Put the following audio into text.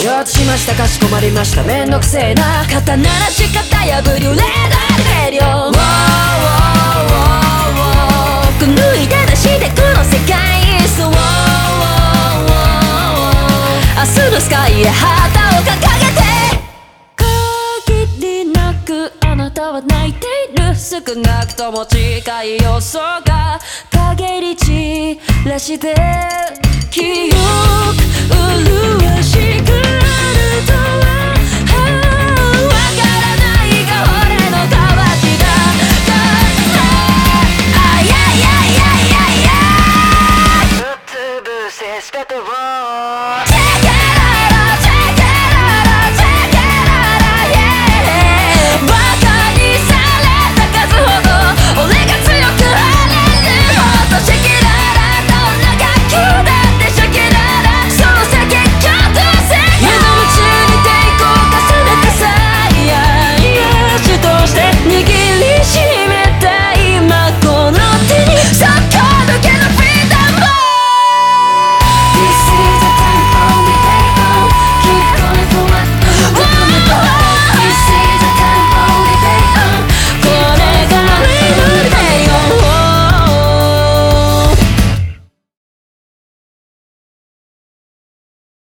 承知しましたかしこまりました。めんどくせえな。肩鳴らし方破りレーダーレディオくぬいで出してこの世界そう明日のスカイへ旗を掲げて。限りなくあなたは泣いている。少なくとも近い予想が陰り散らして。消え